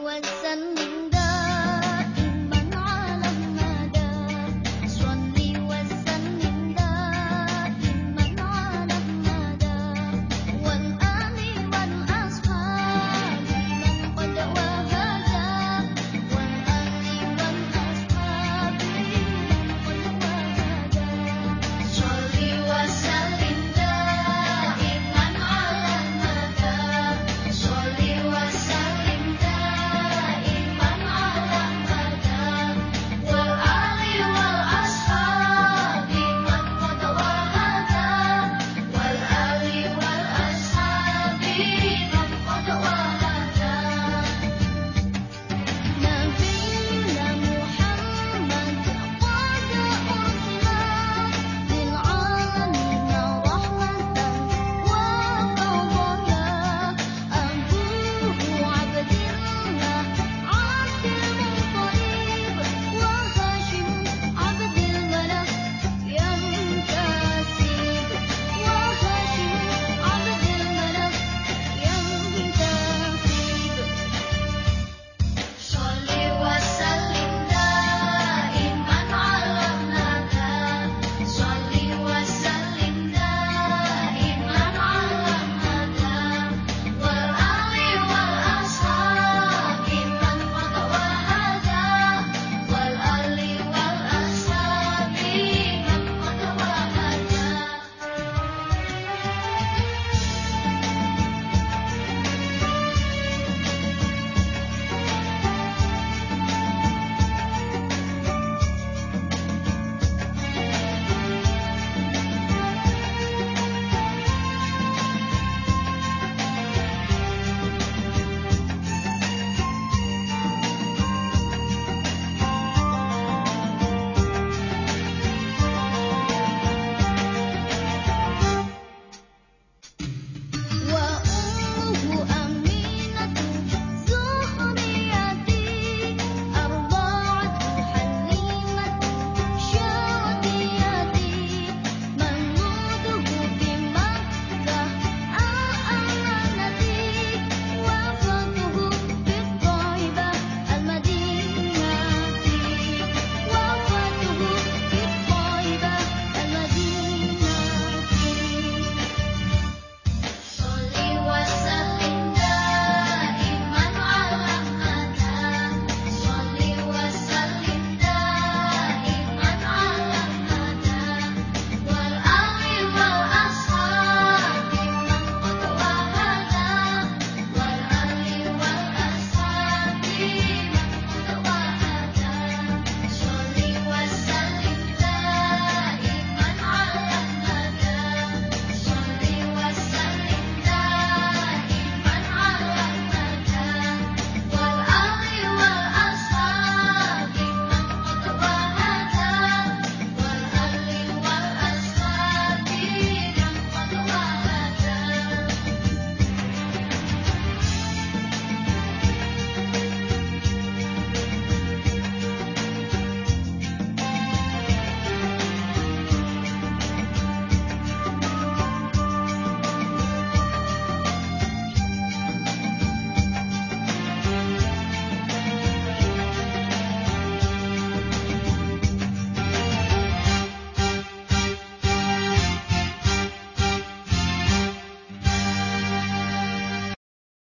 我森林的。